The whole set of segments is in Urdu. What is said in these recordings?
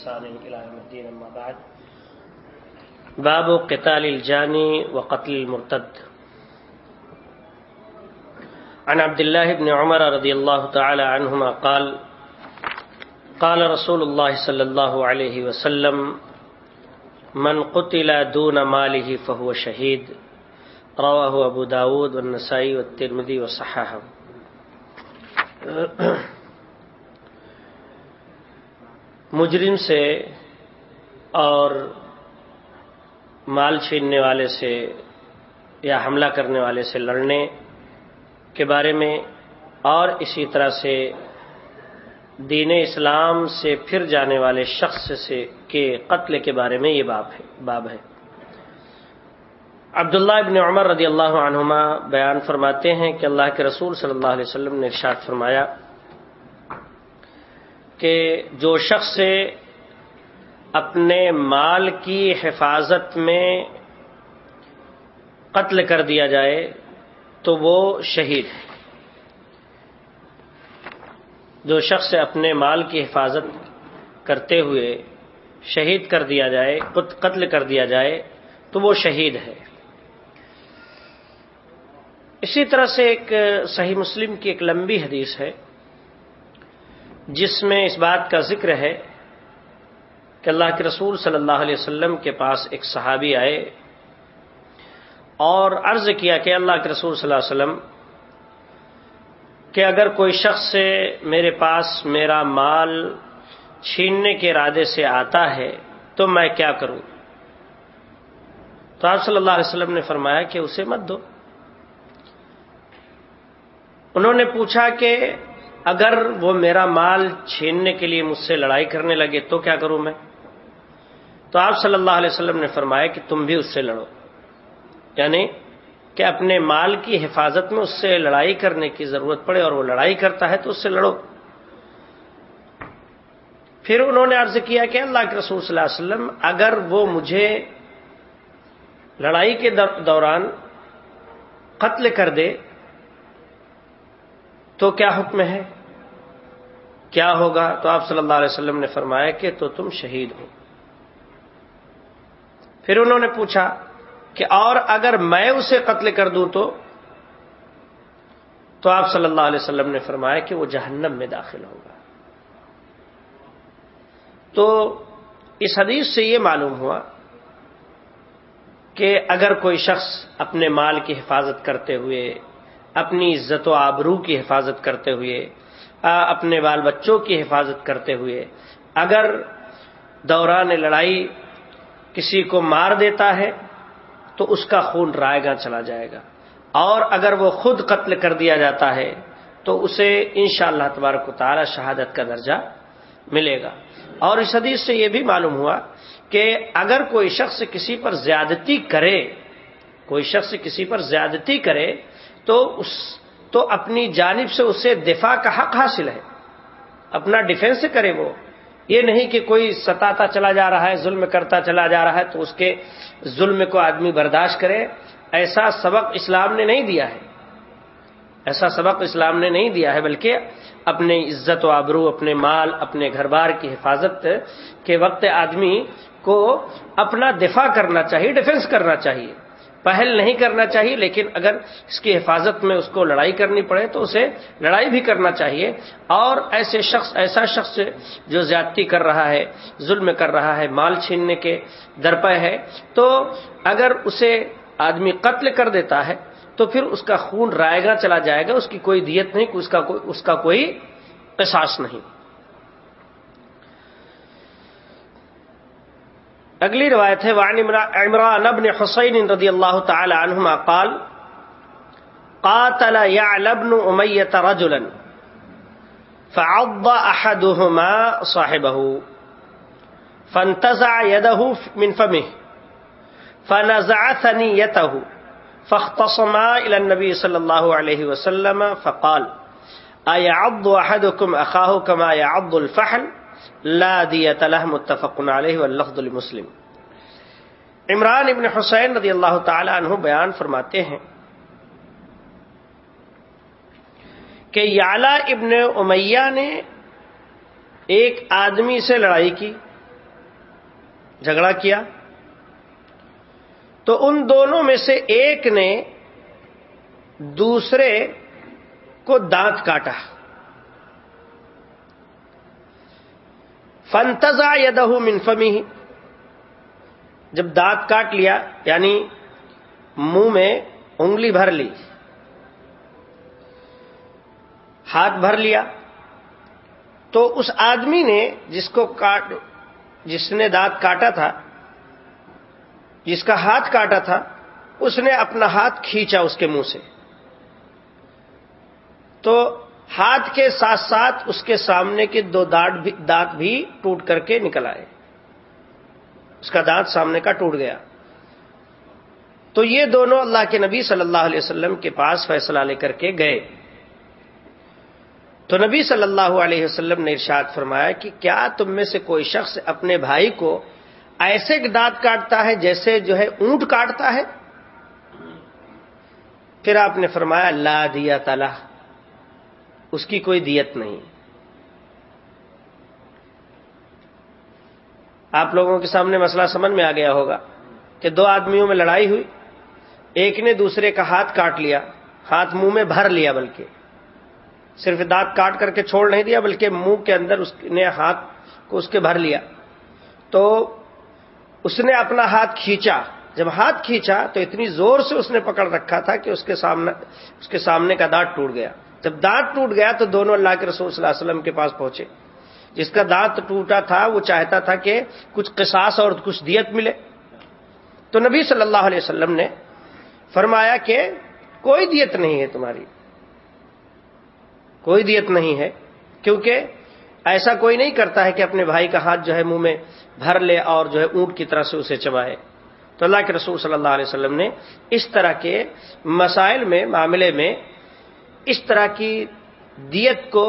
بإحسان إلى يوم الدين، أما بعد. باب قتال الجاني وقتل المرتد. عن عبد الله بن عمر رضي الله تعالى عنهما قال قال رسول الله صلى الله عليه وسلم، من قتل دون ماله فهو شهيد. رواه ابو داود والنسائي والترمذي وصححه. مجرم سے اور مال چھیننے والے سے یا حملہ کرنے والے سے لڑنے کے بارے میں اور اسی طرح سے دین اسلام سے پھر جانے والے شخص سے کے قتل کے بارے میں یہ باب ہے باب ہے۔ عبداللہ ابن عمر رضی اللہ عنہما بیان فرماتے ہیں کہ اللہ کے رسول صلی اللہ علیہ وسلم نے ارشاد فرمایا کہ جو شخص اپنے مال کی حفاظت میں قتل کر دیا جائے تو وہ شہید ہے۔ جو شخص اپنے مال کی حفاظت کرتے ہوئے شہید کر دیا جائے قتل کر دیا جائے تو وہ شہید ہے۔ اسی طرح سے ایک صحیح مسلم کی ایک لمبی حدیث ہے۔ جس میں اس بات کا ذکر ہے کہ اللہ کے رسول صلی اللہ علیہ وسلم کے پاس ایک صحابی آئے اور عرض کیا کہ اللہ کے رسول صلی اللہ علیہ وسلم کہ اگر کوئی شخص سے میرے پاس میرا مال چھیننے کے ارادے سے آتا ہے تو میں کیا کروں؟ تو آپ صلی اللہ علیہ وسلم نے فرمایا کہ اسے مت دو۔ انہوں نے پوچھا کہ اگر وہ میرا مال چھیننے کے لیے مجھ سے لڑائی کرنے لگے تو کیا کروں میں؟ تو آپ صلی اللہ علیہ وسلم نے فرمایا کہ تم بھی اس سے لڑو۔ یعنی کہ اپنے مال کی حفاظت میں اس سے لڑائی کرنے کی ضرورت پڑے اور وہ لڑائی کرتا ہے تو اس سے لڑو۔ پھر انہوں نے عرض کیا کہ اللہ کے رسول صلی اللہ علیہ وسلم، اگر وہ مجھے لڑائی کے دوران قتل کر دے تو کیا حکم ہے؟ کیا ہوگا؟ تو آپ صلی اللہ علیہ وسلم نے فرمایا کہ تو تم شہید ہو۔ پھر انہوں نے پوچھا کہ اور اگر میں اسے قتل کر دوں تو؟ تو آپ صلی اللہ علیہ وسلم نے فرمایا کہ وہ جہنم میں داخل ہوگا۔ تو اس حدیث سے یہ معلوم ہوا کہ اگر کوئی شخص اپنے مال کی حفاظت کرتے ہوئے اپنی عزت و آبرو کی حفاظت کرتے ہوئے اپنے بال بچوں کی حفاظت کرتے ہوئے، اگر دوران لڑائی کسی کو مار دیتا ہے، تو اس کا خون رائے گا چلا جائے گا۔ اور اگر وہ خود قتل کر دیا جاتا ہے، تو اسے ان شاء اللہ تبارک و تعالی شہادت کا درجہ ملے گا۔ اور اس حدیث سے یہ بھی معلوم ہوا کہ اگر کوئی شخص کسی پر زیادتی کرے، کوئی شخص کسی پر زیادتی کرے تو اس تو اپنی جانب سے اسے دفاع کا حق حاصل ہے۔ اپنا ڈیفینس کرے وہ۔ یہ نہیں کہ کوئی ستاتا چلا جا رہا ہے، ظلم کرتا چلا جا رہا ہے تو اس کے ظلم کو آدمی برداشت کرے۔ ایسا سبق اسلام نے نہیں دیا ہے۔ ایسا سبق اسلام نے نہیں دیا ہے، بلکہ اپنے عزت و آبرو، اپنے مال، اپنے گھر بار کی حفاظت کے وقت آدمی کو اپنا دفاع کرنا چاہیے ڈیفینس کرنا چاہیے۔ پہل نہیں کرنا چاہیے، لیکن اگر اس کی حفاظت میں اس کو لڑائی کرنی پڑے تو اسے لڑائی بھی کرنا چاہیے۔ اور ایسے شخص، ایسا شخص جو زیادتی کر رہا ہے، ظلم کر رہا ہے، مال چھیننے کے درپے ہے، تو اگر اسے آدمی قتل کر دیتا ہے، تو پھر اس کا خون رائے گا چلا جائے گا، اس کی کوئی دیت نہیں، اس کا کوئی، اس کا کوئی احساس نہیں۔ اگلی روایت ہے، وعن عمران ابن حسین رضی اللہ تعالی عنہما قال، قاتل يعلى ابن أمية رجلا فعض أحدهما صاحبه، فانتزع يده من فمه، فنزع ثنيته فاختصما إلى النبي صلى الله عليه وسلم، فقال أيعض أحدكم أخاه كما يعض الفحل؟ لا دیت له متفق علیہ، واللفظ لمسلم۔ عمران ابن حسین رضی اللہ تعالی عنہ بیان فرماتے ہیں کہ یالا ابن امیہ نے ایک آدمی سے لڑائی کی، جھگڑا کیا۔ تو ان دونوں میں سے ایک نے دوسرے کو دانت کاٹا۔ فنتزا یدہ منفمی جب دانت کاٹ لیا یعنی منہ میں انگلی بھر لی، ہاتھ بھر لیا، تو اس آدمی نے جس کو کاٹ، جس نے دانت کاٹا تھا، جس کا ہاتھ کاٹا تھا، اس نے اپنا ہاتھ کھینچا اس کے منہ سے۔ تو ہاتھ کے ساتھ ساتھ اس کے سامنے کے دو دانت بھی ٹوٹ کر کے نکل آئے۔ اس کا دانت سامنے کا ٹوٹ گیا۔ تو یہ دونوں اللہ کے نبی صلی اللہ علیہ وسلم کے پاس فیصلہ لے کر کے گئے۔ تو نبی صلی اللہ علیہ وسلم نے ارشاد فرمایا کہ کیا تم میں سے کوئی شخص اپنے بھائی کو ایسے دانت کاٹتا ہے جیسے جو ہے اونٹ کاٹتا ہے؟ پھر آپ نے فرمایا، لا دیا تلا اس کی کوئی دیت نہیں۔ آپ لوگوں کے سامنے مسئلہ سمجھ میں آ گیا ہوگا کہ دو آدمیوں میں لڑائی ہوئی، ایک نے دوسرے کا ہاتھ کاٹ لیا، ہاتھ منہ میں بھر لیا بلکہ، صرف دانت کاٹ کر کے چھوڑ نہیں دیا بلکہ منہ کے اندر اس نے ہاتھ کو اس کے بھر لیا۔ تو اس نے اپنا ہاتھ کھینچا۔ جب ہاتھ کھینچا تو اتنی زور سے اس نے پکڑ رکھا تھا کہ اس کے سامنے، اس کے سامنے کا دانت ٹوٹ گیا۔ جب دانت ٹوٹ گیا تو دونوں اللہ کے رسول صلی اللہ علیہ وسلم کے پاس پہنچے۔ جس کا دانت ٹوٹا تھا، وہ چاہتا تھا کہ کچھ قصاص اور کچھ دیت ملے۔ تو نبی صلی اللہ علیہ وسلم نے فرمایا کہ کوئی دیت نہیں ہے تمہاری۔ کوئی دیت نہیں ہے، کیونکہ ایسا کوئی نہیں کرتا ہے کہ اپنے بھائی کا ہاتھ جو ہے منہ میں بھر لے اور جو ہے اونٹ کی طرح سے اسے چبائے۔ تو اللہ کے رسول صلی اللہ علیہ وسلم نے اس طرح کے مسائل میں، معاملے میں اس طرح کی دیت کو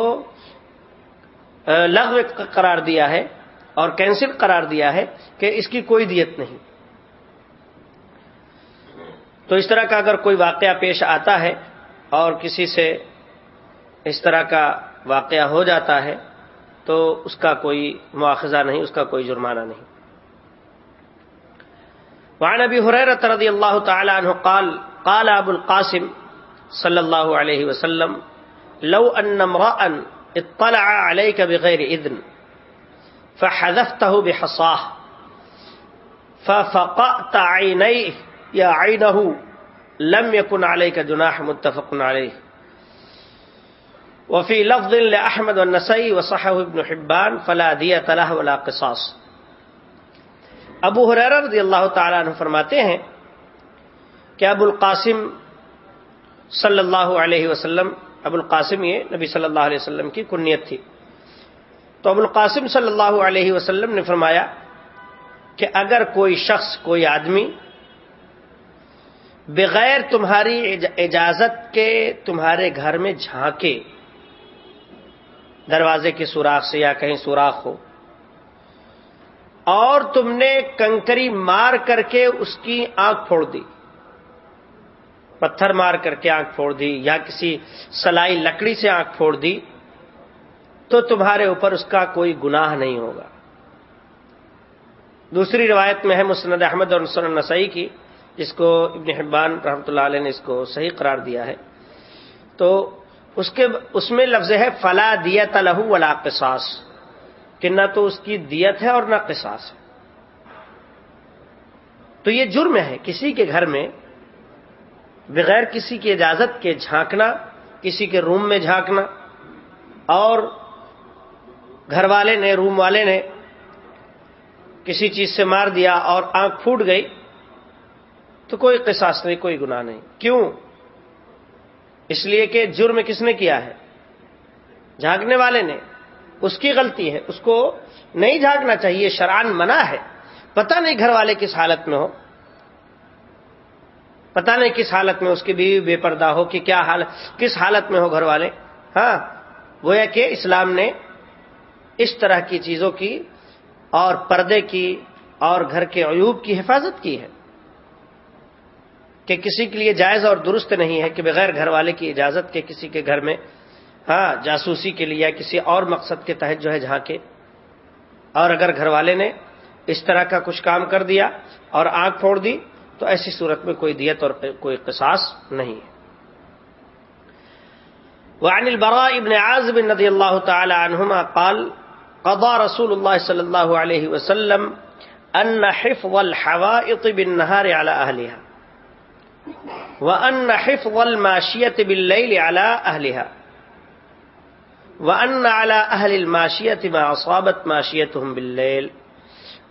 لغو قرار دیا ہے اور کینسل قرار دیا ہے کہ اس کی کوئی دیت نہیں۔ تو اس طرح کا اگر کوئی واقعہ پیش آتا ہے اور کسی سے اس طرح کا واقعہ ہو جاتا ہے، تو اس کا کوئی مواخذہ نہیں، اس کا کوئی جرمانہ نہیں۔ وعن ابی حریرت رضی اللہ تعالی عنہ قال قال ابو القاسم صلی اللہ علیہ وسلم، لو ان امرا اطلع عليك بغير اذن فحذفته بحصاه، ففقأت عينيه، يا عينه، لم يكن عليك جناح متفق عليه. وفي لفظ لأحمد والنسائي وصحه ابن حبان، فلا دية له ولا قصاص. ابو حریر رضی اللہ تعالیٰ عنہ فرماتے ہیں کہ ابو القاسم صلی اللہ علیہ وسلم، ابو القاسم یہ نبی صلی اللہ علیہ وسلم کی کنیت تھی۔ تو ابو القاسم صلی اللہ علیہ وسلم نے فرمایا کہ اگر کوئی شخص، کوئی آدمی بغیر تمہاری اجازت کے تمہارے گھر میں جھانکے، دروازے کے سوراخ سے یا کہیں سوراخ ہو، اور تم نے کنکری مار کر کے اس کی آنکھ پھوڑ دی پتھر مار کر کے آنکھ پھوڑ دی یا کسی سلائی لکڑی سے آنکھ پھوڑ دی، تو تمہارے اوپر اس کا کوئی گناہ نہیں ہوگا۔ دوسری روایت میں ہے مسند احمد اور مسن نسائی کی، جس کو ابن حبان رحمۃ اللہ علیہ نے اس کو صحیح قرار دیا ہے۔ تو اس کے، اس میں لفظ ہے فلا دیت لہو ولا قصاص، کہ نہ تو اس کی دیت ہے اور نہ قصاص ہے۔ تو یہ جرم ہے، کسی کے گھر میں بغیر کسی کی اجازت کے جھانکنا، کسی کے روم میں جھانکنا۔ اور گھر والے نے، روم والے نے کسی چیز سے مار دیا اور آنکھ پھوٹ گئی، تو کوئی قصاص نہیں، کوئی گناہ نہیں۔ کیوں؟ اس لیے کہ جرم کس نے کیا ہے؟ جھانکنے والے نے۔ اس کی غلطی ہے، اس کو نہیں جھانکنا چاہیے شران منع ہے۔ پتہ نہیں گھر والے کس حالت میں ہو پتہ نہیں کس حالت میں اس کی بیوی بے پردہ ہو کہ کیا حالت کس حالت میں ہو گھر والے؟ ہاں گویا کہ اسلام نے اس طرح کی چیزوں کی اور پردے کی اور گھر کے عیوب کی حفاظت کی ہے کہ کسی کے لیے جائز اور درست نہیں ہے کہ بغیر گھر والے کی اجازت کے کسی کے گھر میں ہاں جاسوسی کے لیے یا کسی اور مقصد کے تحت جو ہے جہاں کے۔ اور اگر گھر والے نے اس طرح کا کچھ کام کر دیا اور آنکھ پھوڑ دی تو ایسی صورت میں کوئی دیت اور کوئی قصاص نہیں ہے۔ وعن البراء ابن عازب رضي الله تعالى عنهما قال قضى رسول الله صلى الله عليه وسلم أن حفظ الحوائط بالنهار على أهلها وأن حفظ الماشية بالليل على أهلها وأن على أهل الماشية ما أصابت ماشيتهم بالليل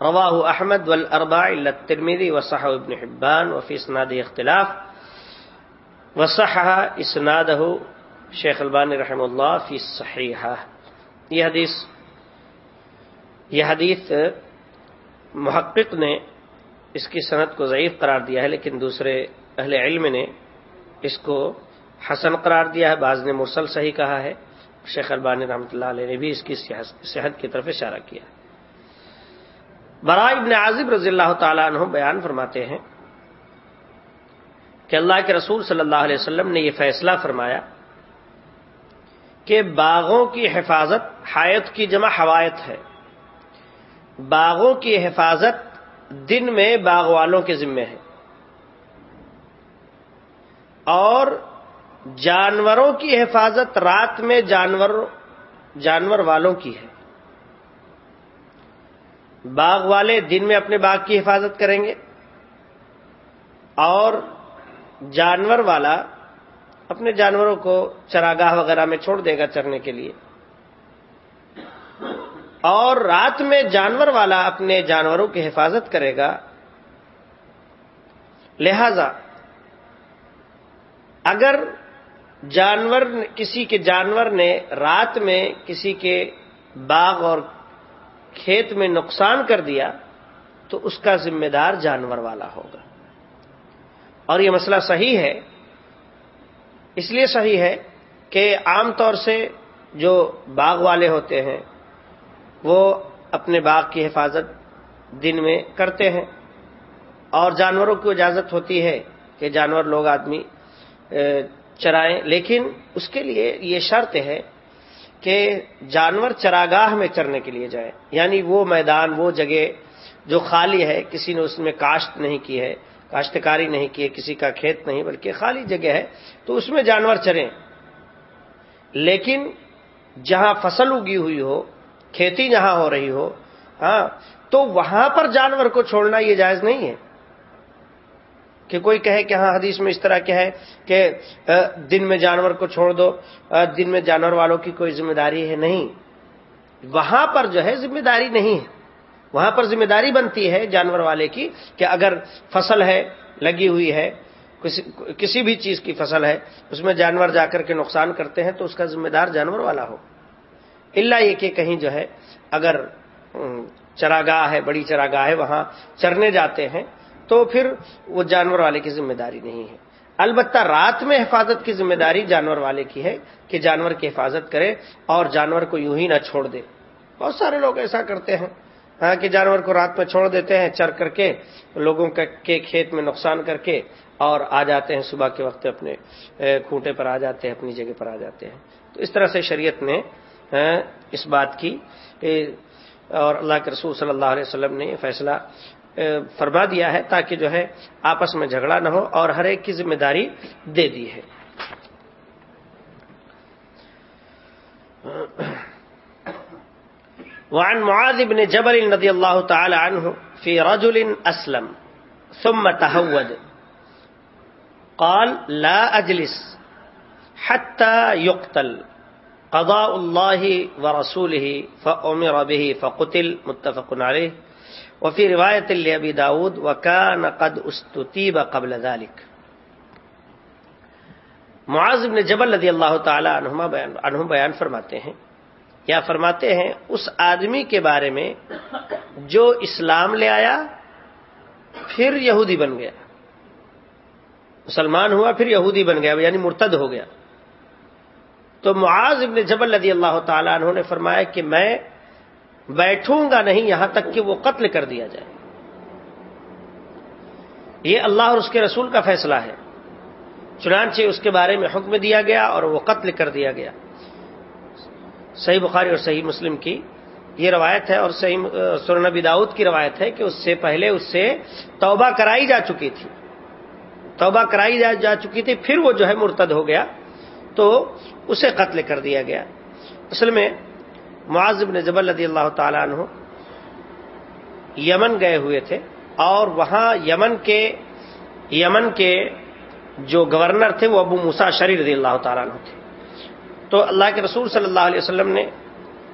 رواه أحمد والأربع إلا الترمذي وصحه ابن حبان وفي إسناده اختلاف. وصحها إسناده شیخ البانی رحم اللہ فی صحیحہ یہ حدیث یہ حدیث محقق نے اس کی صنعت کو ضعیف قرار دیا ہے، لیکن دوسرے اہل علم نے اس کو حسن قرار دیا ہے، بعض نے مرسل صحیح کہا ہے۔ شیخ البانی رحمۃ اللہ علیہ نے بھی اس کی صحت کی طرف اشارہ کیا ہے۔ برائے ابن عازب رضی اللہ تعالیٰ عنہ بیان فرماتے ہیں کہ اللہ کے رسول صلی اللہ علیہ وسلم نے یہ فیصلہ فرمایا کہ باغوں کی حفاظت حایت کی جمع حوایت ہے۔ باغوں کی حفاظت دن میں باغ والوں کے ذمے ہے۔ اور جانوروں کی حفاظت رات میں جانور جانور والوں کی ہے۔ باغ والے دن میں اپنے باغ کی حفاظت کریں گے اور جانور والا اپنے جانوروں کو چراگاہ وغیرہ میں چھوڑ دے گا چرنے کے لیے اور رات میں جانور والا اپنے جانوروں کی حفاظت کرے گا لہذا اگر جانور کسی کے جانور نے رات میں کسی کے باغ اور کھیت میں نقصان کر دیا تو اس کا ذمہ دار جانور والا ہوگا۔ اور یہ مسئلہ صحیح ہے۔ اس لیے صحیح ہے کہ عام طور سے جو باغ والے ہوتے ہیں، وہ اپنے باغ کی حفاظت دن میں کرتے ہیں۔ اور جانوروں کی اجازت ہوتی ہے کہ جانور لوگ آدمی چرائیں، لیکن اس کے لیے یہ شرط ہے کہ جانور چراگاہ میں چرنے کے لیے جائیں یعنی وہ میدان، وہ جگہ جو خالی ہے، کسی نے اس میں کاشت نہیں کی ہے، کاشتکاری نہیں کی ہے، کسی کا کھیت نہیں، بلکہ خالی جگہ ہے، تو اس میں جانور چریں۔ لیکن جہاں فصل اگی ہوئی ہو، کھیتی جہاں ہو رہی ہو ہاں تو وہاں پر جانور کو چھوڑنا یہ جائز نہیں ہے۔ کہ کوئی کہے کہ ہاں حدیث میں اس طرح کیا ہے کہ دن میں جانور کو چھوڑ دو دن میں جانور والوں کی کوئی ذمہ داری ہے نہیں۔ وہاں پر جو ہے ذمہ داری نہیں ہے۔ وہاں پر ذمہ داری بنتی ہے جانور والے کی کہ اگر فصل ہے، لگی ہوئی ہے کسی بھی چیز کی فصل ہے، اس میں جانور جا کر کے نقصان کرتے ہیں تو اس کا ذمہ دار جانور والا ہو۔ اللہ یہ کہ کہیں جو ہے اگر چراگاہ ہے، بڑی چراگاہ ہے، وہاں چرنے جاتے ہیں تو پھر وہ جانور والے کی ذمہ داری نہیں ہے۔ البتہ رات میں حفاظت کی ذمہ داری جانور والے کی ہے کہ جانور کی حفاظت کرے اور جانور کو یوں ہی نہ چھوڑ دے۔ بہت سارے لوگ ایسا کرتے ہیں۔ ہاں کہ جانور کو رات میں چھوڑ دیتے ہیں، چر کر کے لوگوں کے کھیت میں نقصان کر کے اور آ جاتے ہیں صبح کے وقت اپنے کھوٹے پر آ جاتے ہیں، اپنی جگہ پر آ جاتے ہیں۔ تو اس طرح سے شریعت نے ہاں، اس بات کی اور اللہ کے رسول صلی اللہ علیہ وسلم نے یہ فیصلہ فرما دیا ہے تاکہ جو ہے آپس میں جھگڑا نہ ہو اور ہر ایک کی ذمہ داری دے دی ہے۔ وعن معاذ بن جبل رضي الله تعالى عنه في رجل أسلم ثم تهود قال، لا أجلس حتى يقتل قضاء الله ورسوله فأمر به فقتل، متفق عليه وفي رواية لأبي داود، وكان قد استتيب قبل ذلك. معاذ بن جبل رضی اللہ تعالی عنہ بیان فرماتے ہیں۔ یا فرماتے ہیں، اس آدمی کے بارے میں جو اسلام لے آیا، پھر یہودی بن گیا۔ مسلمان ہوا، پھر یہودی بن گیا یعنی مرتد ہو گیا۔ تو معاذ ابن جبل رضی اللہ تعالیٰ انہوں نے فرمایا کہ میں بیٹھوں گا نہیں یہاں تک کہ وہ قتل کر دیا جائے۔ یہ اللہ اور اس کے رسول کا فیصلہ ہے۔ چنانچہ اس کے بارے میں حکم دیا گیا اور وہ قتل کر دیا گیا۔ صحیح بخاری اور صحیح مسلم کی یہ روایت ہے اور سورن نبی داؤد کی روایت ہے کہ اس سے پہلے اس سے توبہ کرائی جا چکی تھی۔ توبہ کرائی جا چکی تھی، پھر وہ جو ہے مرتد ہو گیا تو اسے قتل کر دیا گیا۔ اصل میں معذب نے جبل رضی اللہ تعالیٰ عنہ یمن گئے ہوئے تھے اور وہاں یمن کے یمن کے جو گورنر تھے وہ ابو موسا شری رضی اللہ تعالیٰ عنہ تھے۔ تو اللہ کے رسول صلی اللہ علیہ وسلم نے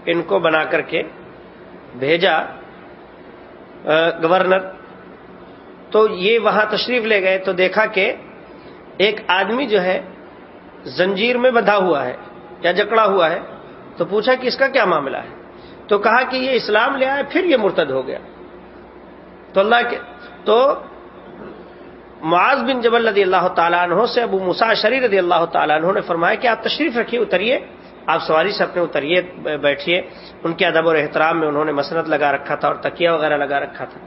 ان کو بنا کر کے بھیجا گورنر۔ تو یہ وہاں تشریف لے گئے، تو دیکھا کہ ایک آدمی جو ہے زنجیر میں بندھا ہوا ہے یا جکڑا ہوا ہے۔ تو پوچھا کہ اس کا کیا معاملہ ہے؟ تو کہا کہ یہ اسلام لے آئے، پھر یہ مرتد ہو گیا۔ تو اللہ کے تو معاذ بن جبل رضی اللہ تعالیٰ عنہ سے ابو مسا شری رضی اللہ تعالیٰ عنہ نے فرمایا کہ آپ تشریف رکھیے، اتریے۔ آپ سواری سے اپنے اتریے بیٹھیے۔ ان کے ادب اور احترام میں انہوں نے مسنت لگا رکھا تھا اور تکیہ وغیرہ لگا رکھا تھا۔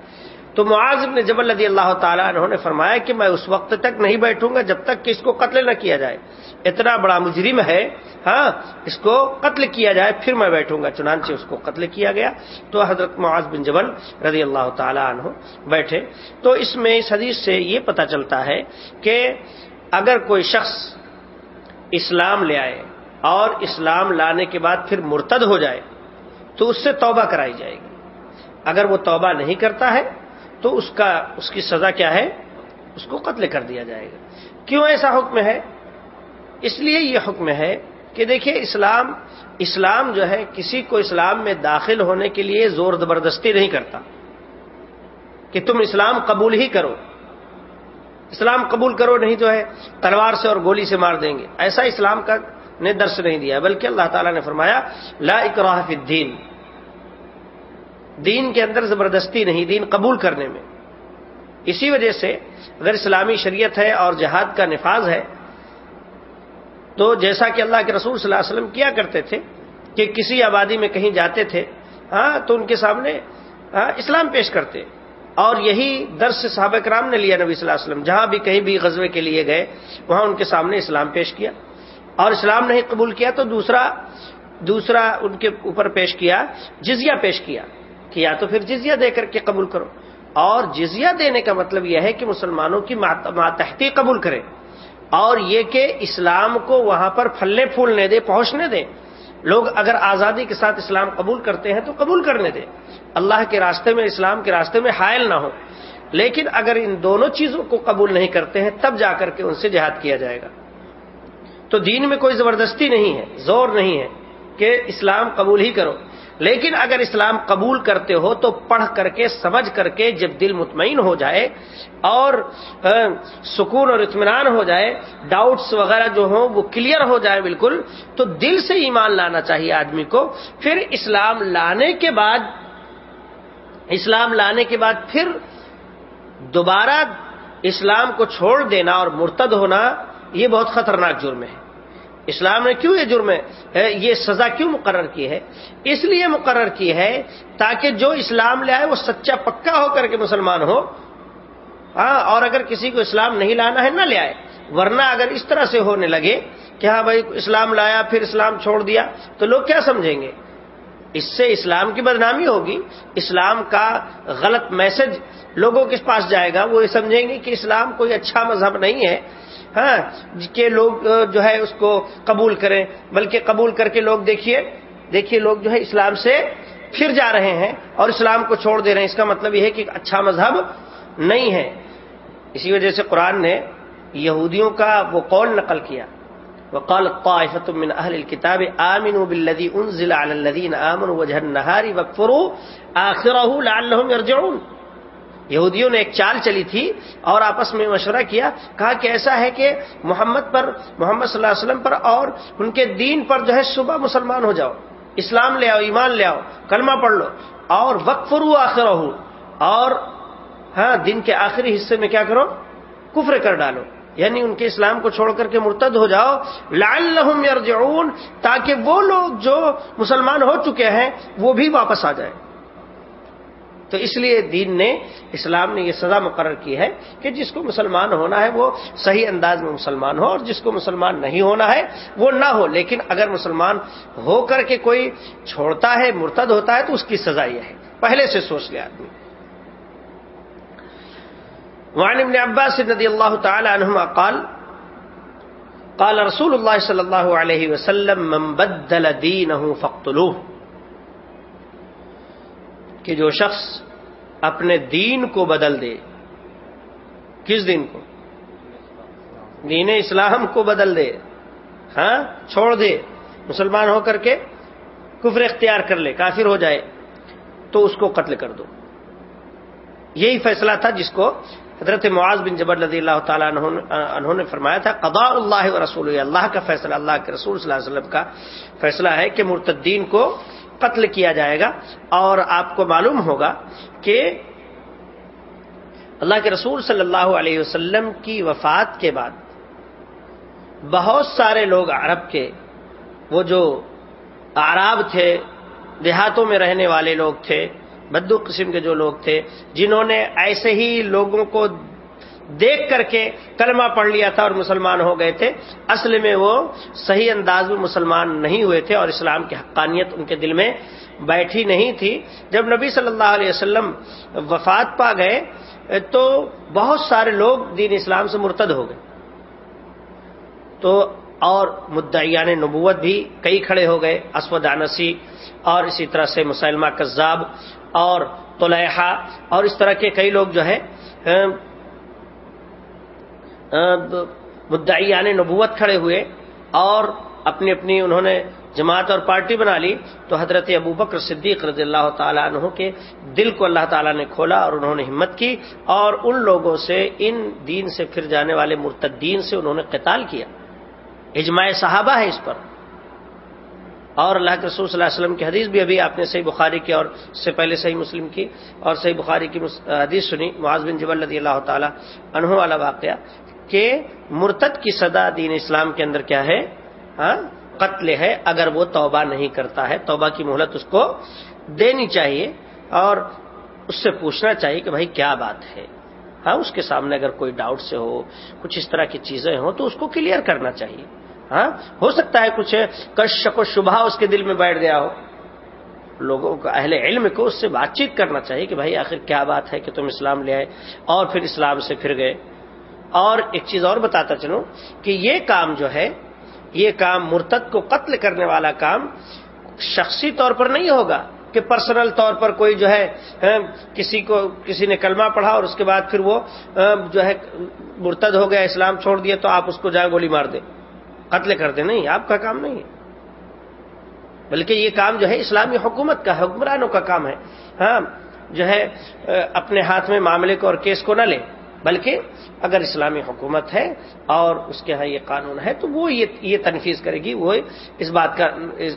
تو معاذ بن جبل رضی اللہ تعالیٰ انہوں نے فرمایا کہ میں اس وقت تک نہیں بیٹھوں گا جب تک کہ اس کو قتل نہ کیا جائے۔ اتنا بڑا مجرم ہے ہاں اس کو قتل کیا جائے، پھر میں بیٹھوں گا۔ چنانچہ اس کو قتل کیا گیا۔ تو حضرت معاذ بن جبل رضی اللہ تعالیٰ عنہ بیٹھے۔ تو اس میں اس حدیث سے یہ پتہ چلتا ہے کہ اگر کوئی شخص اسلام لے آئے اور اسلام لانے کے بعد پھر مرتد ہو جائے تو اس سے توبہ کرائی جائے گی۔ اگر وہ توبہ نہیں کرتا ہے تو اس کا، اس کی سزا کیا ہے؟ اس کو قتل کر دیا جائے گا۔ کیوں ایسا حکم ہے؟ اس لیے یہ حکم ہے کہ دیکھیے، اسلام اسلام جو ہے، کسی کو اسلام میں داخل ہونے کے لیے زور زبردستی نہیں کرتا۔ کہ تم اسلام قبول ہی کرو۔ اسلام قبول کرو نہیں تو ہے، تلوار سے اور گولی سے مار دیں گے۔ ایسا اسلام کا نے درس نہیں دیا، بلکہ اللہ تعالیٰ نے فرمایا، لا اکراہ فی الدین۔ دین کے اندر زبردستی نہیں، دین قبول کرنے میں۔ اسی وجہ سے اگر اسلامی شریعت ہے اور جہاد کا نفاذ ہے، تو جیسا کہ اللہ کے رسول صلی اللہ علیہ وسلم کیا کرتے تھے کہ کسی آبادی میں کہیں جاتے تھے ہاں تو ان کے سامنے ہاں اسلام پیش کرتے۔ اور یہی درس صحابہ کرام نے لیا نبی صلی اللہ علیہ وسلم، جہاں بھی کہیں بھی غزوے کے لیے گئے، وہاں ان کے سامنے اسلام پیش کیا۔ اور اسلام نہیں قبول کیا تو دوسرا دوسرا ان کے اوپر پیش کیا، جزیہ پیش کیا۔ کہ یا تو پھر جزیہ دے کر کے قبول کرو۔ اور جزیہ دینے کا مطلب یہ ہے کہ مسلمانوں کی ماتحتی قبول کرے۔ اور یہ کہ اسلام کو وہاں پر پھلنے پھولنے دے، پہنچنے دے۔ لوگ اگر آزادی کے ساتھ اسلام قبول کرتے ہیں تو قبول کرنے دے۔ اللہ کے راستے میں، اسلام کے راستے میں حائل نہ ہو لیکن اگر ان دونوں چیزوں کو قبول نہیں کرتے ہیں، تب جا کر کے ان سے جہاد کیا جائے گا۔ تو دین میں کوئی زبردستی نہیں ہے، زور نہیں ہے کہ اسلام قبول ہی کرو۔ لیکن اگر اسلام قبول کرتے ہو تو پڑھ کر کے، سمجھ کر کے جب دل مطمئن ہو جائے اور سکون اور اطمینان ہو جائے ڈاؤٹس وغیرہ جو ہوں وہ کلیئر ہو جائے بالکل، تو دل سے ایمان لانا چاہیے آدمی کو۔ پھر اسلام لانے کے بعد، اسلام لانے کے بعد پھر دوبارہ اسلام کو چھوڑ دینا اور مرتد ہونا یہ بہت خطرناک جرم ہے۔ اسلام نے کیوں یہ جرم ہے؟ یہ سزا کیوں مقرر کی ہے؟ اس لیے مقرر کی ہے تاکہ جو اسلام لے آئے وہ سچا پکا ہو کر کے مسلمان ہو۔ ہاں اور اگر کسی کو اسلام نہیں لانا ہے، نہ لے آئے۔ ورنہ اگر اس طرح سے ہونے لگے کہ ہاں بھائی، اسلام لایا، پھر اسلام چھوڑ دیا، تو لوگ کیا سمجھیں گے؟ اس سے اسلام کی بدنامی ہوگی۔ اسلام کا غلط میسج لوگوں کے پاس جائے گا۔ وہ یہ سمجھیں گے کہ اسلام کوئی اچھا مذہب نہیں ہے۔ ہاں کہ لوگ جو ہے، اس کو قبول کریں۔ بلکہ قبول کر کے لوگ دیکھیے دیکھیے لوگ جو ہے اسلام سے پھر جا رہے ہیں اور اسلام کو چھوڑ دے رہے ہیں۔ اس کا مطلب یہ ہے کہ اچھا مذہب نہیں ہے۔ اسی وجہ سے قرآن نے یہودیوں کا وہ قول نقل کیا۔ وقال الطائفة من أهل الكتاب، آمنوا بالذي أنزل على الذين آمنوا وجه النهار، واكفروا آخره لعلهم يرجعون۔ یہودیوں نے ایک چال چلی تھی اور آپس میں مشورہ کیا، کہا کہ ایسا ہے کہ محمد پر، محمد صلی اللہ علیہ وسلم پر اور ان کے دین پر جو ہے صبح مسلمان ہو جاؤ، اسلام لے آؤ، ایمان لے آؤ، کلمہ پڑھ لو، اور وقف رو آخر ہو اور ہاں دن کے آخری حصے میں کیا کرو، کفر کر ڈالو یعنی ان کے اسلام کو چھوڑ کر کے مرتد ہو جاؤ، لعلہم یرجعون، تاکہ وہ لوگ جو مسلمان ہو چکے ہیں، وہ بھی واپس آ جائیں۔ تو اس لیے دین نے، اسلام نے یہ سزا مقرر کی ہے کہ جس کو مسلمان ہونا ہے وہ صحیح انداز میں مسلمان ہو اور جس کو مسلمان نہیں ہونا ہے وہ نہ ہو۔ لیکن اگر مسلمان ہو کر کے کوئی چھوڑتا ہے، مرتد ہوتا ہے تو اس کی سزا یہ ہے۔ پہلے سے سوچ لے آدمی۔ وعن ابن عباس رضی اللہ تعالی عنہما قال قال رسول اللہ صلی اللہ علیہ وسلم، من بدل دینه فقتلوه کہ جو شخص اپنے دین کو بدل دے، کس دین کو؟ دین اسلام کو بدل دے ہاں؟ چھوڑ دے، مسلمان ہو کر کے کفر اختیار کر لے، کافر ہو جائے، تو اس کو قتل کر دو۔ یہی فیصلہ تھا جس کو حضرت معاذ بن جبر رضی اللہ تعالیٰ انہوں نے فرمایا تھا۔ قضاء اللہ و رسول اللہ کا فیصلہ، اللہ کے رسول صلی اللہ علیہ وسلم کا فیصلہ ہے کہ مرتدین کو قتل کیا جائے گا اور آپ کو معلوم ہوگا کہ اللہ کے رسول صلی اللہ علیہ وسلم کی وفات کے بعد بہت سارے لوگ عرب کے، وہ جو آراب تھے، دیہاتوں میں رہنے والے لوگ تھے، بدو قسم کے جو لوگ تھے، جنہوں نے ایسے ہی لوگوں کو دیکھ کر کے کلمہ پڑھ لیا تھا اور مسلمان ہو گئے تھے۔ اصل میں وہ صحیح انداز میں مسلمان نہیں ہوئے تھے اور اسلام کی حقانیت ان کے دل میں بیٹھی نہیں تھی۔ جب نبی صلی اللہ علیہ وسلم وفات پا گئے، تو بہت سارے لوگ دین اسلام سے مرتد ہو گئے۔ تو اور مدعیان نبوت بھی کئی کھڑے ہو گئے، اسود انسی اور اسی طرح سے مسلمہ کذاب اور طلحہ اور اس طرح کے کئی لوگ جو ہے مدعیان نبوت کھڑے ہوئے اور اپنی اپنی انہوں نے جماعت اور پارٹی بنا لی تو حضرت ابو بکر صدیق رضی اللہ تعالیٰ عنہ کے دل کو اللہ تعالیٰ نے کھولا اور انہوں نے ہمت کی اور ان لوگوں سے، ان دین سے پھر جانے والے مرتدین سے انہوں نے قتال کیا۔ اجماع صحابہ ہے اس پر۔ اور اللہ کے رسول صلی اللہ علیہ وسلم کی حدیث بھی ابھی آپ نے صحیح بخاری کی اور اس سے پہلے صحیح مسلم کی اور صحیح بخاری کی حدیث سنی۔ معاذ بن جبل رضی اللہ تعالیٰ عنہ والا واقعہ۔ کہ مرتد کی صدا دین اسلام کے اندر کیا ہے؟ ہاں قتل ہے، اگر وہ توبہ نہیں کرتا ہے، توبہ کی مہلت اس کو دینی چاہیے اور اس سے پوچھنا چاہیے کہ بھائی کیا بات ہے؟ ہاں اس کے سامنے اگر کوئی ڈاؤٹ سے ہو، کچھ اس طرح کی چیزیں ہوں، تو اس کو کلیئر کرنا چاہیے۔ ہاں ہو سکتا ہے کچھ کش شک و شبہ اس کے دل میں بیٹھ گیا ہو۔ لوگوں کو اہل علم کو اس سے بات چیت کرنا چاہیے کہ بھائی آخر کیا بات ہے کہ تم اسلام لے آئے اور پھر اسلام سے پھر گئے۔ اور ایک چیز اور بتاتا چلوں کہ یہ کام جو ہے، یہ کام مرتد کو قتل کرنے والا کام شخصی طور پر نہیں ہوگا کہ پرسنل طور پر کوئی جو ہے کسی کو، کسی نے کلمہ پڑھا اور اس کے بعد پھر وہ جو ہے، مرتد ہو گیا، اسلام چھوڑ دیا تو آپ اس کو جائیں گولی مار دیں۔ قتل کر دیں، نہیں، آپ کا کام نہیں ہے۔ بلکہ یہ کام جو ہے اسلامی حکومت کا، حکمرانوں کا کام ہے۔ ہاں جو ہے، اپنے ہاتھ میں معاملے کو اور کیس کو نہ لے بلکہ اگر اسلامی حکومت ہے اور اس کے ہاں یہ قانون ہے تو وہ یہ تنفیز کرے گی، وہ اس بات کا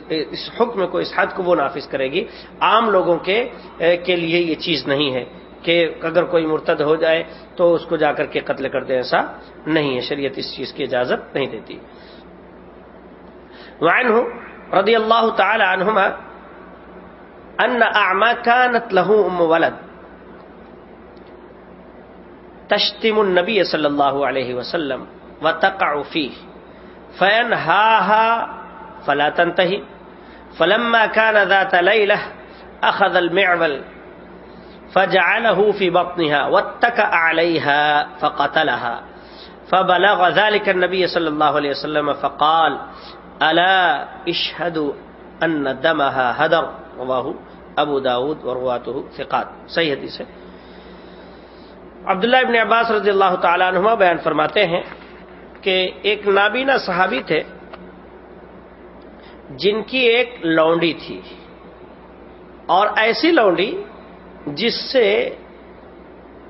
اس حکم کو، اس حد کو وہ نافذ کرے گی۔ عام لوگوں کے کے لیے یہ چیز نہیں ہے کہ اگر کوئی مرتد ہو جائے تو اس کو جا کر کے قتل کر دے، ایسا نہیں ہے۔ شریعت اس چیز کی اجازت نہیں دیتی۔ وعنه رضی اللہ تعالی عنہما ان اعما كانت له ام ولد۔ تشتم النبی صلی اللہ علیہ وسلم وتقع فيه فينهاها فلا تنتهي فلما كان ذات ليلة أخذ المعول فجعله في بطنها واتكأ عليها فقتلها فبلغ ذلك النبي صلى الله عليه وسلم فقال، الا اشہد ان دمہا حدر. رواہ ابو داود ورواتہ ثقات. صحیح حدیث ہے. عبداللہ ابن عباس رضی اللہ تعالیٰ عنہما بیان فرماتے ہیں کہ ایک نابینا صحابی تھے جن کی ایک لونڈی تھی اور ایسی لونڈی جس سے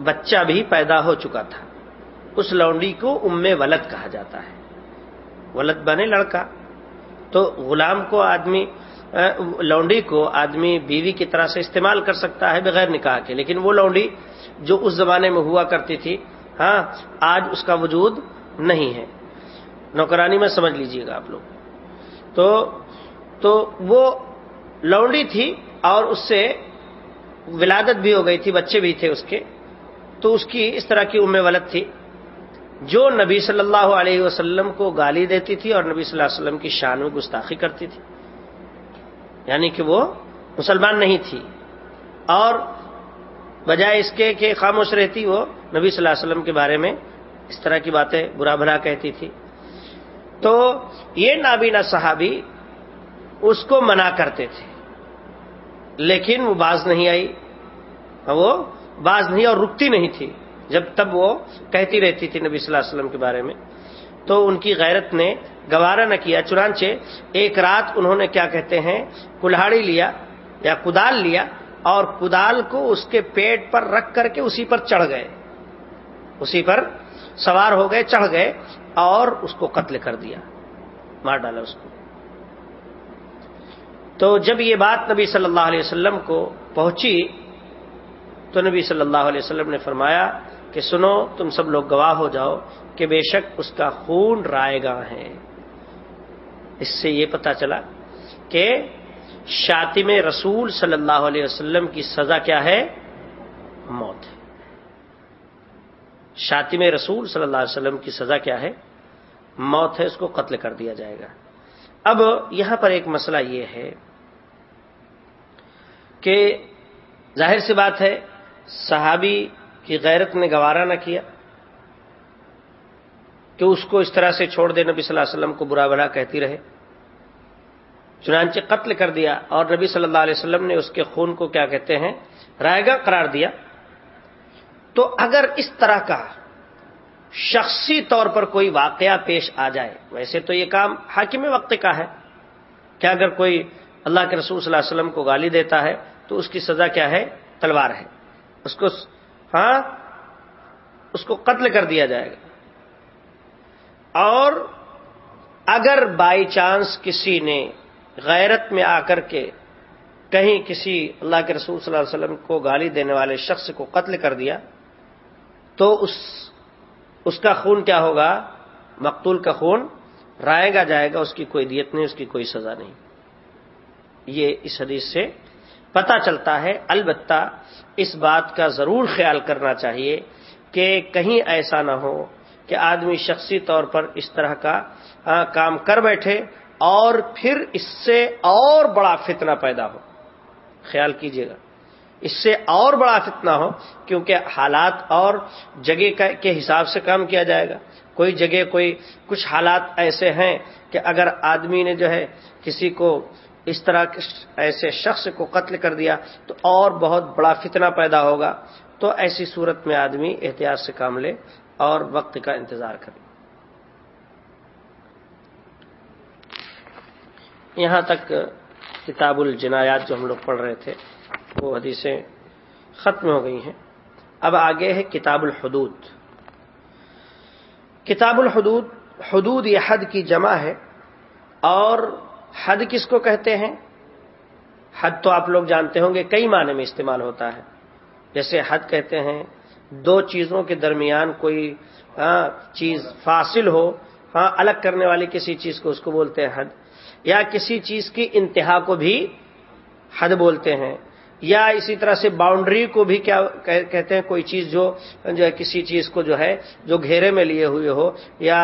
بچہ بھی پیدا ہو چکا تھا۔ اس لونڈی کو ام ولد کہا جاتا ہے۔ ولد بنے لڑکا۔ تو غلام کو آدمی لونڈی کو آدمی بیوی کی طرح سے استعمال کر سکتا ہے بغیر نکاح کے، لیکن وہ لونڈی جو اس زمانے میں ہوا کرتی تھی ہاں آج اس کا وجود نہیں ہے۔ نوکرانی میں سمجھ لیجیے گا آپ لوگ۔ تو تو وہ لونڈی تھی اور اس سے ولادت بھی ہو گئی تھی، بچے بھی تھے اس کے۔ تو اس کی اس طرح کی ام ولد تھی، جو نبی صلی اللہ علیہ وسلم کو گالی دیتی تھی اور نبی صلی اللہ علیہ وسلم کی شان میں گستاخی کرتی تھی۔ یعنی کہ وہ مسلمان نہیں تھی۔ اور بجائے اس کے کہ خاموش رہتی، وہ نبی صلی اللہ علیہ وسلم کے بارے میں اس طرح کی باتیں برا بھلا کہتی تھی۔ تو یہ نابینا صحابی اس کو منع کرتے تھے، لیکن وہ باز نہیں آئی۔ وہ باز نہیں اور رکتی نہیں تھی، جب تب وہ کہتی رہتی تھی نبی صلی اللہ علیہ وسلم کے بارے میں۔ تو ان کی غیرت نے گوارا نہ کیا، چنانچہ ایک رات انہوں نے کیا کہتے ہیں کلاڑی لیا یا کدال لیا اور کدال کو اس کے پیٹ پر رکھ کر کے اسی پر چڑھ گئے۔ اسی پر سوار ہو گئے، چڑھ گئے اور اس کو قتل کر دیا، مار ڈالا اس کو۔ تو جب یہ بات نبی صلی اللہ علیہ وسلم کو پہنچی تو نبی صلی اللہ علیہ وسلم نے فرمایا کہ سنو، تم سب لوگ گواہ ہو جاؤ کہ بے شک اس کا خون رائے گا ہے۔ اس سے یہ پتا چلا کہ شاطم رسول صلی اللہ علیہ وسلم کی سزا کیا ہے؟ موت۔ ہے شاطم رسول صلی اللہ علیہ وسلم کی سزا کیا ہے؟ موت ہے، اس کو قتل کر دیا جائے گا۔ اب یہاں پر ایک مسئلہ یہ ہے کہ ظاہر سی بات ہے، صحابی کی غیرت نے گوارا نہ کیا۔ کہ اس کو اس طرح سے چھوڑ دے، نبی صلی اللہ علیہ وسلم کو برا بلا کہتی رہے۔ چنانچہ قتل کر دیا اور نبی صلی اللہ علیہ وسلم نے اس کے خون کو کیا کہتے ہیں؟ رائے گا قرار دیا۔ تو اگر اس طرح کا شخصی طور پر کوئی واقعہ پیش آ جائے، ویسے تو یہ کام حاکم وقت کا ہے۔ کہ اگر کوئی اللہ کے رسول صلی اللہ علیہ وسلم کو گالی دیتا ہے، تو اس کی سزا کیا ہے؟ تلوار ہے۔ اس کو ہاں؟ اس کو قتل کر دیا جائے گا۔ اور اگر بائی چانس کسی نے غیرت میں آ کر کے کہیں کسی اللہ کے رسول صلی اللہ علیہ وسلم کو گالی دینے والے شخص کو قتل کر دیا، تو اس اس کا خون کیا ہوگا؟ مقتول کا خون رائے گا، جائے گا، اس کی کوئی دیت نہیں، اس کی کوئی سزا نہیں۔ یہ اس حدیث سے پتا چلتا ہے۔ البتہ اس بات کا ضرور خیال کرنا چاہیے کہ کہیں ایسا نہ ہو کہ آدمی شخصی طور پر اس طرح کا کام کر بیٹھے اور پھر اس سے اور بڑا فتنہ پیدا ہو۔ خیال کیجیے گا۔ اس سے اور بڑا فتنہ ہو کیونکہ حالات اور جگہ کے حساب سے کام کیا جائے گا۔ کوئی جگہ، کوئی کچھ حالات ایسے ہیں کہ اگر آدمی نے جو ہے کسی کو اس طرح ایسے شخص کو قتل کر دیا تو اور بہت بڑا فتنہ پیدا ہوگا۔ تو ایسی صورت میں آدمی احتیاط سے کام لے۔ اور وقت کا انتظار کرے یہاں تک کتاب الجنایات جو ہم لوگ پڑھ رہے تھے، وہ حدیثیں ختم ہو گئی ہیں۔ اب آگے ہے کتاب الحدود۔ کتاب الحدود، حدود یہ حد کی جمع ہے۔ اور حد کس کو کہتے ہیں؟ حد تو آپ لوگ جانتے ہوں گے، کئی معنی میں استعمال ہوتا ہے۔ جیسے حد کہتے ہیں دو چیزوں کے درمیان کوئی ہاں، چیز فاصل ہو ہاں الگ کرنے والی کسی چیز کو اس کو بولتے ہیں حد، یا کسی چیز کی انتہا کو بھی حد بولتے ہیں، یا اسی طرح سے باؤنڈری کو بھی کیا کہتے ہیں، کوئی چیز جو جو ہے، کسی چیز کو جو ہے، جو گھیرے میں لیے ہوئے ہو، یا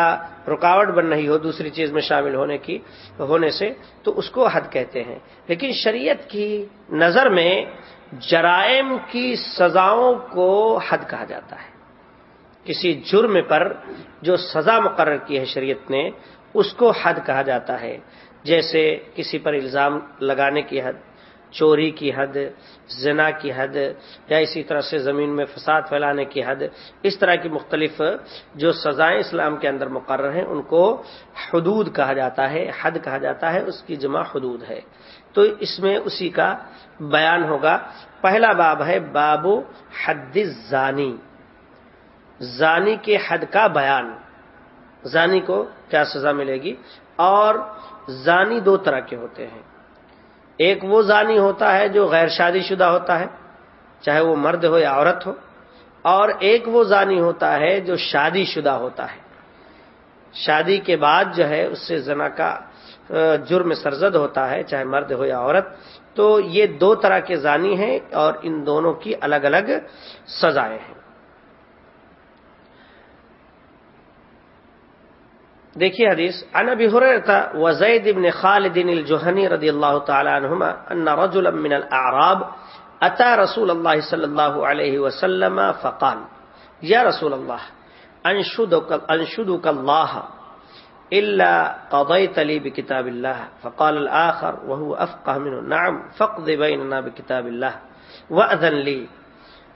رکاوٹ بن رہی ہو دوسری چیز میں شامل ہونے کی، ہونے سے، تو اس کو حد کہتے ہیں۔ لیکن شریعت کی نظر میں جرائم کی سزاؤں کو حد کہا جاتا ہے۔ کسی جرم پر جو سزا مقرر کی ہے شریعت نے، اس کو حد کہا جاتا ہے۔ جیسے کسی پر الزام لگانے کی حد چوری کی حد، زنا کی حد، یا اسی طرح سے زمین میں فساد پھیلانے کی حد، اس طرح کی مختلف جو سزائیں اسلام کے اندر مقرر ہیں، ان کو حدود کہا جاتا ہے، حد کہا جاتا ہے، اس کی جمع حدود ہے۔ تو اس میں اسی کا بیان ہوگا۔ پہلا باب ہے بابو حد زانی زانی کے حد کا بیان۔ زانی کو کیا سزا ملے گی؟ اور زانی دو طرح کے ہوتے ہیں۔ ایک وہ زانی ہوتا ہے جو غیر شادی شدہ ہوتا ہے، چاہے وہ مرد ہو یا عورت ہو، اور ایک وہ زانی ہوتا ہے جو شادی شدہ ہوتا ہے۔ شادی کے بعد جو ہے، اس سے زنا کا جرم سرزد ہوتا ہے، چاہے مرد ہو یا عورت۔ تو یہ دو طرح کے زانی ہیں اور ان دونوں کی الگ الگ سزائیں ہیں۔ دیکھیے حدیث، عن ابي هريره وزيد بن خالد الجهني رضي الله تعالى عنهما ان رجلا من الاعراب اتى رسول الله صلى الله عليه وسلم فقال يا رسول الله انشدك انشدك الله الا قضيت لي بكتاب الله فقال الاخر وهو افقه منه نعم، فقض بيننا بكتاب الله واذن لي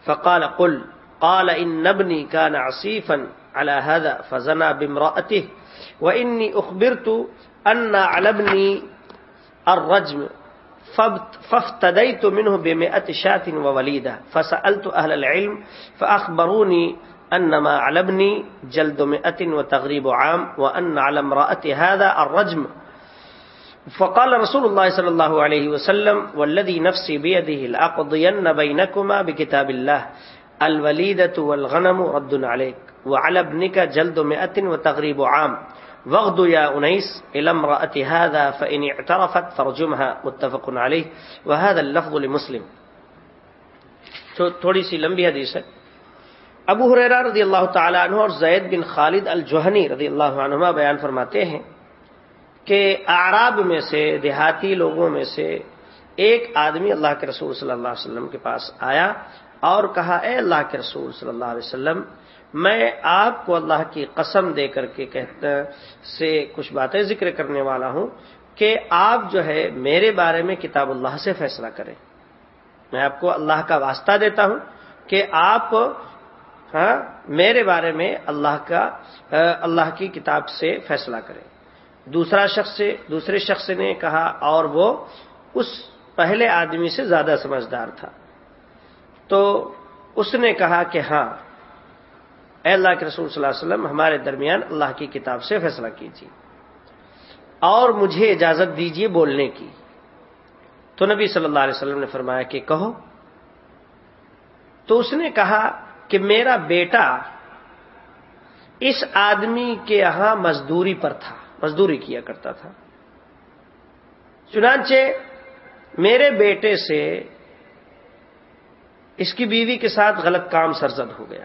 فقال قل، قال ان ابني كان عصيفا على هذا فزنى بامراته وإني أخبرت أن على ابني الرجم فافتديت منه بمئة شاة ووليدة. فسألت أهل العلم فأخبروني أن ما على ابني جلد مئة وتغريب عام وأن على امرأة هذا الرجم. فقال رسول الله صلى الله عليه وسلم والذي نفسي بيده لأقضين بينكما بكتاب الله. الوليدة والغنم رد عليك. وعلى ابنك جلد مئة وتغريب عام. وغد یا انیس علم هذا فإن اعترفت فرجمها متفق علیہ وهذا اللفظ لمسلم. تو تھوڑی سی لمبی حدیث ہے. ابو حریرہ رضی اللہ تعالی عنہ اور زید بن خالد الجوہنی رضی اللہ عنہما بیان فرماتے ہیں کہ اعراب میں سے، دیہاتی لوگوں میں سے ایک آدمی اللہ کے رسول صلی اللہ علیہ وسلم کے پاس آیا اور کہا، اے اللہ کے رسول صلی اللہ علیہ وسلم میں آپ کو اللہ کی قسم دے کر کے کہتے سے کچھ باتیں ذکر کرنے والا ہوں کہ آپ جو ہے میرے بارے میں کتاب اللہ سے فیصلہ کریں۔ میں آپ کو اللہ کا واسطہ دیتا ہوں کہ آپ ہاں میرے بارے میں اللہ کا اللہ کی کتاب سے فیصلہ کریں۔ دوسرا شخص سے دوسرے شخص نے کہا اور وہ اس پہلے آدمی سے زیادہ سمجھدار تھا۔ تو اس نے کہا کہ ہاں اے اللہ کے رسول صلی اللہ علیہ وسلم، ہمارے درمیان اللہ کی کتاب سے فیصلہ کیجیے۔ اور مجھے اجازت دیجیے بولنے کی۔ تو نبی صلی اللہ علیہ وسلم نے فرمایا کہ کہو۔ تو اس نے کہا کہ میرا بیٹا اس آدمی کے یہاں مزدوری پر تھا، مزدوری کیا کرتا تھا۔ چنانچہ میرے بیٹے سے اس کی بیوی کے ساتھ غلط کام سرزد ہو گیا۔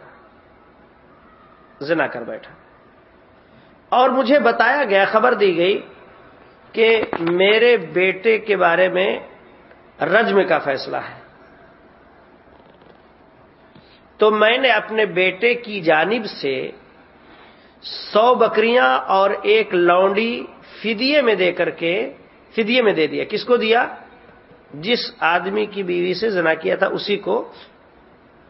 زنا کر بیٹھا۔ اور مجھے بتایا گیا، خبر دی گئی کہ میرے بیٹے کے بارے میں رجم کا فیصلہ ہے۔ تو میں نے اپنے بیٹے کی جانب سے سو بکریاں اور ایک لونڈی فدیے میں دے کر کے، فدیے میں دے دیا۔ کس کو دیا؟ جس آدمی کی بیوی سے زنا کیا تھا، اسی کو،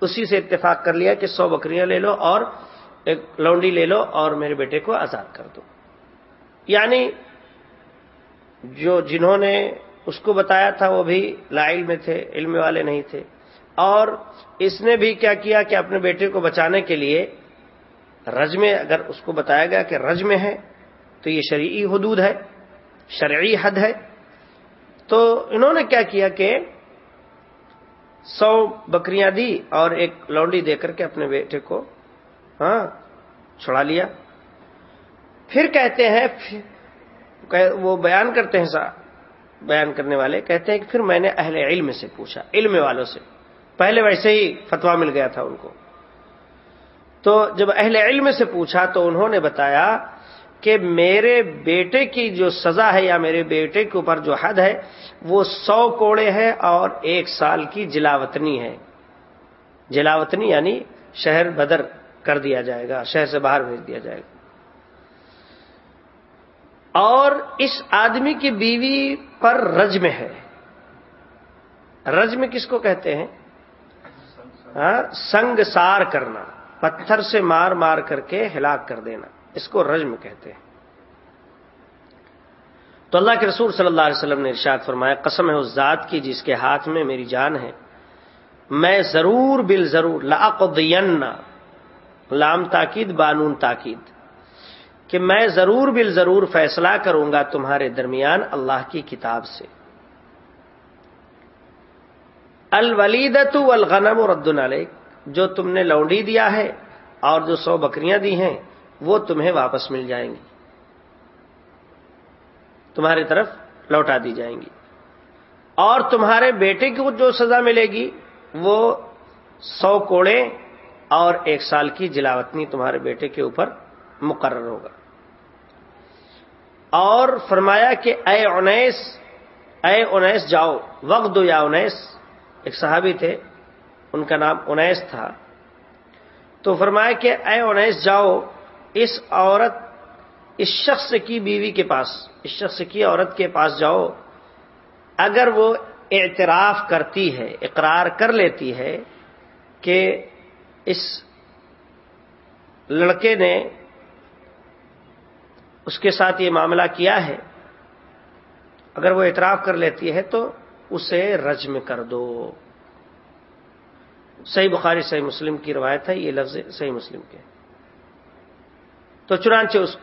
اسی سے اتفاق کر لیا کہ سو بکریاں لے لو اور ایک لونڈی لے لو اور میرے بیٹے کو آزاد کر دو۔ یعنی جو جنہوں نے اس کو بتایا تھا وہ بھی لائل میں تھے، علم والے نہیں تھے۔ اور اس نے بھی کیا کیا کہ اپنے بیٹے کو بچانے کے لیے رج میں اگر اس کو بتایا گیا کہ رج میں ہے تو یہ شرعی حدود ہے، شرعی حد ہے۔ تو انہوں نے کیا کیا کہ سو بکریاں دی اور ایک لونڈی دے کر کے اپنے بیٹے کو ہاں چھڑا لیا۔ پھر کہتے ہیں وہ بیان کرتے ہیں سا، بیان کرنے والے، کہتے ہیں کہ پھر میں نے اہل علم سے پوچھا، علم والوں سے۔ پہلے ویسے ہی فتوا مل گیا تھا ان کو۔ تو جب اہل علم سے پوچھا تو انہوں نے بتایا کہ میرے بیٹے کی جو سزا ہے یا میرے بیٹے کے اوپر جو حد ہے، وہ سو کوڑے ہے اور ایک سال کی جلاوطنی ہے۔ جلاوطنی یعنی شہر بدر۔ کر دیا جائے گا، شہر سے باہر بھیج دیا جائے گا۔ اور اس آدمی کی بیوی پر رجم ہے۔ رجم کس کو کہتے ہیں؟ ہاں، سنگ سار کرنا، پتھر سے مار مار کر کے ہلاک کر دینا، اس کو رجم کہتے ہیں۔ تو اللہ کے رسول صلی اللہ علیہ وسلم نے ارشاد فرمایا، قسم ہے اس ذات کی جس کے ہاتھ میں میری جان ہے۔ میں ضرور بل ضرور لاقدینہ لام تاکید، بانون تاکید۔ کہ میں ضرور بل ضرور فیصلہ کروں گا تمہارے درمیان اللہ کی کتاب سے۔ الولیدت الغنم رد علیک، جو تم نے لونڈی دیا ہے اور جو سو بکریاں دی ہیں، وہ تمہیں واپس مل جائیں گی۔ تمہاری طرف لوٹا دی جائیں گی۔ اور تمہارے بیٹے کو جو سزا ملے گی، وہ سو کوڑے اور ایک سال کی جلاوتنی تمہارے بیٹے کے اوپر مقرر ہوگا۔ اور فرمایا کہ اے انیس اے انیس جاؤ، وقت دو یا انیس۔ ایک صحابی تھے، ان کا نام انیس تھا۔ تو فرمایا کہ اے انیس جاؤ، اس عورت، اس شخص کی بیوی کے پاس، اس شخص کی عورت کے پاس جاؤ۔ اگر وہ اعتراف کرتی ہے، اقرار کر لیتی ہے کہ اس لڑکے نے اس کے ساتھ یہ معاملہ کیا ہے، اگر وہ اعتراف کر لیتی ہے تو اسے رجم کر دو۔ صحیح بخاری، صحیح مسلم کی روایت ہے، یہ لفظ صحیح مسلم کے۔ تو چنانچہ اس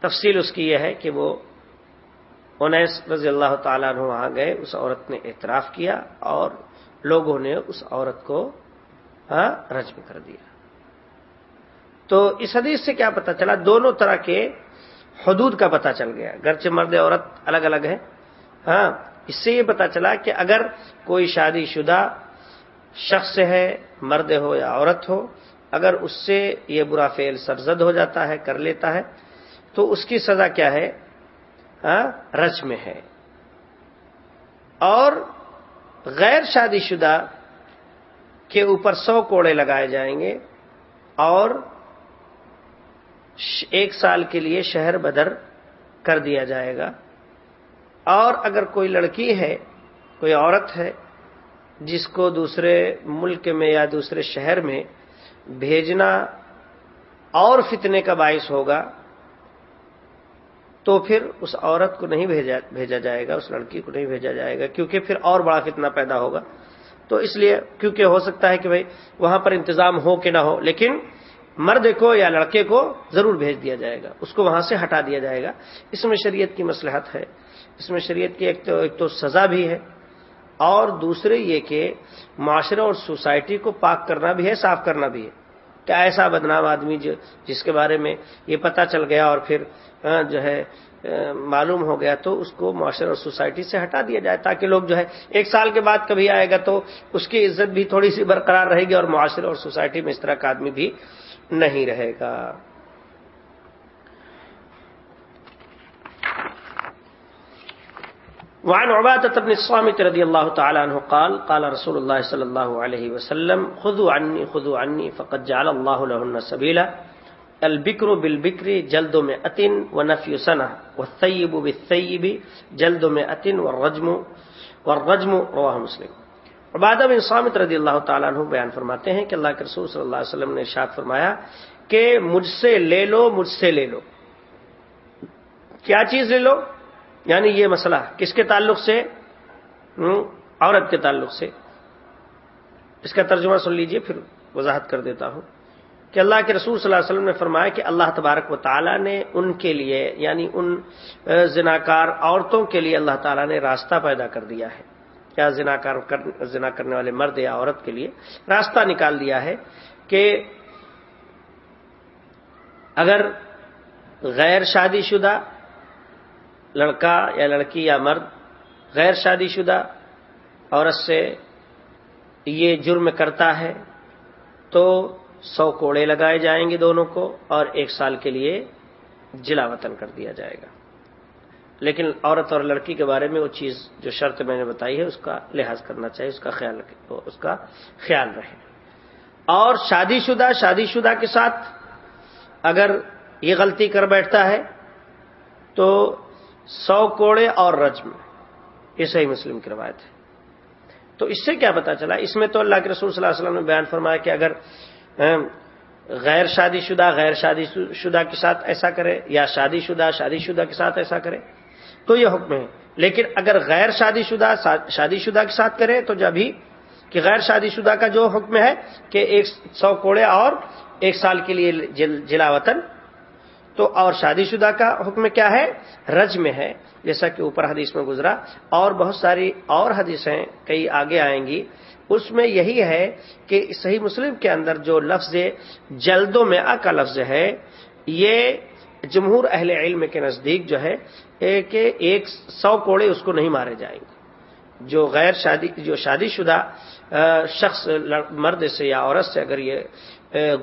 تفصیل اس کی یہ ہے کہ وہ انیس رضی اللہ تعالیٰ عنہ وہاں گئے، اس عورت نے اعتراف کیا اور لوگوں نے اس عورت کو ہاں، رجم کر دیا۔ تو اس حدیث سے کیا پتا چلا؟ دونوں طرح کے حدود کا پتا چل گیا۔ گرچہ مرد عورت الگ الگ ہے ہاں اس سے یہ پتا چلا کہ اگر کوئی شادی شدہ شخص ہے مرد ہو یا عورت ہو اگر اس سے یہ برا فعل سرزد ہو جاتا ہے کر لیتا ہے تو اس کی سزا کیا ہے؟ ہاں، میں ہے۔ اور غیر شادی شدہ کے اوپر سو کوڑے لگائے جائیں گے اور ایک سال کے لیے شہر بدر کر دیا جائے گا۔ اور اگر کوئی لڑکی ہے، کوئی عورت ہے، جس کو دوسرے ملک میں یا دوسرے شہر میں بھیجنا اور فتنے کا باعث ہوگا، تو پھر اس عورت کو نہیں بھیجا بھیجا جائے گا، اس لڑکی کو نہیں بھیجا جائے گا، کیونکہ پھر اور بڑا فتنہ پیدا ہوگا۔ تو اس لیے کیونکہ ہو سکتا ہے کہ بھائی وہاں پر انتظام ہو کہ نہ ہو، لیکن مرد کو یا لڑکے کو ضرور بھیج دیا جائے گا، اس کو وہاں سے ہٹا دیا جائے گا۔ اس میں شریعت کی مسلحت ہے، اس میں شریعت کی ایک تو ایک تو سزا بھی ہے، اور دوسرے یہ کہ معاشرہ اور سوسائٹی کو پاک کرنا بھی ہے، صاف کرنا بھی ہے۔ کہ ایسا بدنام آدمی جو، جس کے بارے میں یہ پتا چل گیا اور پھر ہاں، جو ہے معلوم ہو گیا تو اس کو معاشرہ اور سوسائٹی سے ہٹا دیا جائے تاکہ لوگ جو ہے ایک سال کے بعد کبھی آئے گا تو اس کی عزت بھی تھوڑی سی برقرار رہے گی اور معاشرے اور سوسائٹی میں اس طرح کا آدمی بھی نہیں رہے گا۔ وعن عبادة بن الصامت رضي الله تعالى عنه قال قال رسول الله صلى الله عليه وسلم، خذوا عني خذوا عني، فقد جعل الله لهن سبيلا البکر بالبکر جلد میں اتن و نفی سنا و سیب و سیب جلد میں اتن و رجم و رجم رواہ مسلم۔ عبادہ بن سامت رضی اللہ تعالیٰ عنہ بیان فرماتے ہیں کہ اللہ کے رسول صلی اللہ علیہ وسلم نے ارشاد فرمایا کہ مجھ سے لے لو، مجھ سے لے لو۔ کیا چیز لے لو؟ یعنی یہ مسئلہ، کس کے تعلق سے؟ عورت کے تعلق سے۔ اس کا ترجمہ سن لیجیے، پھر وضاحت کر دیتا ہوں۔ کہ اللہ کے رسول صلی اللہ علیہ وسلم نے فرمایا کہ اللہ تبارک و تعالیٰ نے ان کے لیے یعنی ان زناکار عورتوں کے لیے اللہ تعالیٰ نے راستہ پیدا کر دیا ہے۔ یا زناکار زنا کرنے والے مرد یا عورت کے لیے راستہ نکال دیا ہے کہ اگر غیر شادی شدہ لڑکا یا لڑکی یا مرد غیر شادی شدہ عورت سے یہ جرم کرتا ہے تو سو کوڑے لگائے جائیں گے دونوں کو اور ایک سال کے لیے جلا وطن کر دیا جائے گا۔ لیکن عورت اور لڑکی کے بارے میں وہ چیز جو شرط میں نے بتائی ہے، اس کا لحاظ کرنا چاہیے، اس کا خیال اس کا خیال رہے اور شادی شدہ شادی شدہ کے ساتھ اگر یہ غلطی کر بیٹھتا ہے تو سو کوڑے اور رجم، یہ صحیح مسلم کی روایت ہے۔ تو اس سے کیا پتا چلا؟ اس میں تو اللہ کے رسول صلی اللہ علیہ وسلم نے بیان فرمایا کہ اگر غیر شادی شدہ، غیر شادی شدہ کے ساتھ ایسا کرے، یا شادی شدہ شادی شدہ کے ساتھ ایسا کرے، تو یہ حکم ہے۔ لیکن اگر غیر شادی شدہ شادی شدہ کے ساتھ کرے، تو جب ہی کہ غیر شادی شدہ کا جو حکم ہے کہ ایک سو کوڑے اور ایک سال کے لیے جلا وطن، تو اور شادی شدہ کا حکم کیا ہے؟ رج میں ہے۔ جیسا کہ اوپر حدیث میں گزرا، اور بہت ساری اور حدیثیں کئی آگے آئیں گی۔ اس میں یہی ہے کہ صحیح مسلم کے اندر جو لفظ جلدوں میں آ کا لفظ ہے، یہ جمہور اہل علم کے نزدیک جو ہے کہ ایک سو کوڑے اس کو نہیں مارے جائیں گے۔ جو غیر شادی، جو شادی شدہ شخص مرد سے یا عورت سے اگر یہ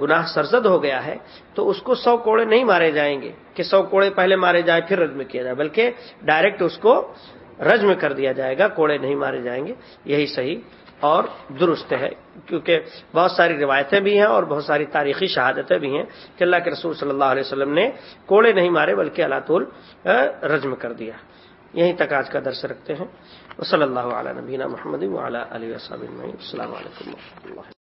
گناہ سرزد ہو گیا ہے، تو اس کو سو کوڑے نہیں مارے جائیں گے۔ کہ سو کوڑے پہلے مارے جائیں پھر رجم کیا جائے، بلکہ ڈائریکٹ اس کو رجم کر دیا جائے گا، کوڑے نہیں مارے جائیں گے۔ یہی صحیح اور درست ہے، کیونکہ بہت ساری روایتیں بھی ہیں اور بہت ساری تاریخی شہادتیں بھی ہیں کہ اللہ کے رسول صلی اللہ علیہ وسلم نے کوڑے نہیں مارے بلکہ اللہ طول رجم کر دیا۔ یہیں تک آج کا درس رکھتے ہیں۔ صلی اللہ علیہ نبینہ محمد علیہ السلام علیکم و اللہ